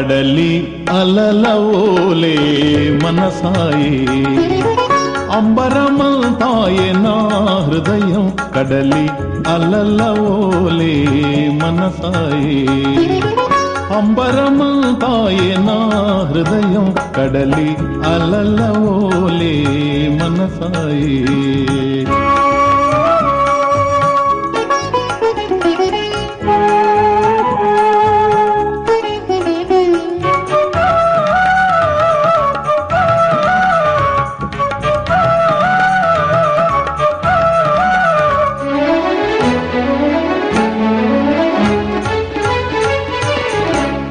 కడలి అలలవోలే మనసాయే అంబరమంతాయే నా హృదయం కడలి అలలవోలే మనసాయే అంబరమంతాయే నా హృదయం కడలి అలలవోలే మనసాయే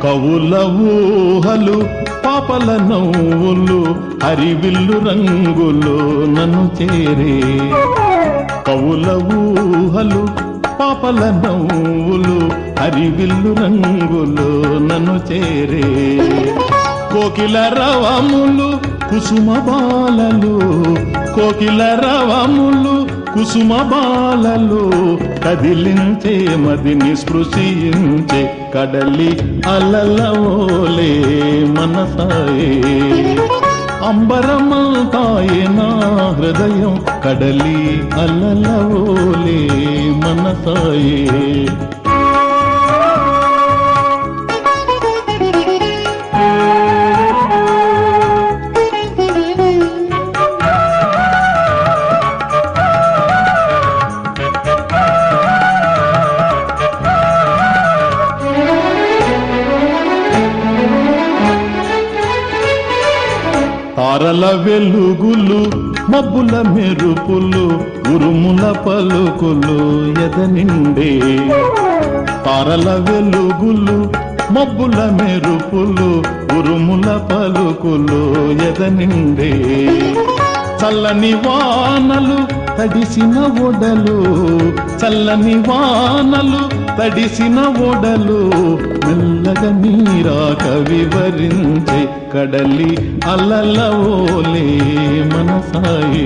కవుల ఊహలు పాపల నవ్వులు హరివిల్లు రంగులు నన్ను చేరే. కవుల ఊహలు పాపల నవ్వులు హరివిల్లు రంగులు నన్ను చేరే. కోకిల రవములు కుసుమ బాలలు కోకిల రవములు కుసుమ బాలలో కదిలించే మదిని స్పృశించే కడలి అలలవోలే మనసాయే. అంబరమంతాయే నా హృదయం కడలి అలలవోలే మనసాయే. తారల వెలుగులు మబ్బుల మెరుపులు ఉరుముల పలుకులు ఎదనిండే. తారల వెలుగులు మబ్బుల మెరుపులు ఉరుముల పలుకులు ఎదనిండే. చల్లని వానలు తడిసిన ఒడలు చల్లని వానలు తడిసిన ఓడలు మెల్లగా నీరాక వివరించే కడలి అలలవోలే మనసాయే.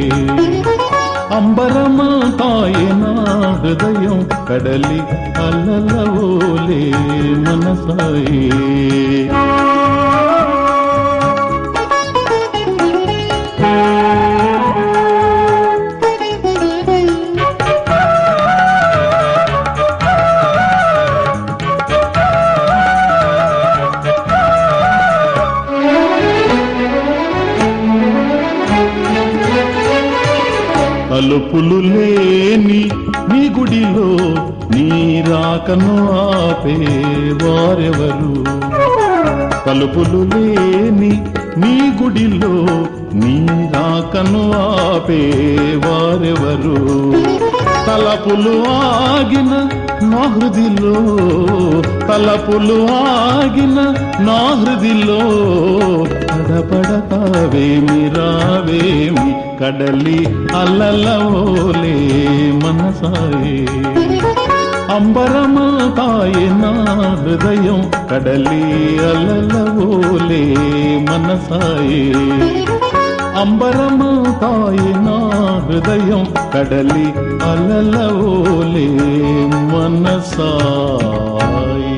అంబరమాతాయే నా హృదయం కడలి అలలవోలే మనసాయే. తలుపులు లేని నీ గుడిలో నీ రాకను ఆపే వారెవరు? తలుపులు లేని నీ గుడిలో నీ రాకను ఆపే వారెవరు? తలపులు ఆగిన నా హృదిలో తలపులు ఆగిన నా హృదిలో పడపడతావేమి రావేమి? కడలి అలలవోలే మనసాయే అంబరమాతాయే నా హృదయం కడలి అలలవోలే మనసాయే అంబరమాతాయే నా హృదయం కడలి అలలవోలే మనసాయే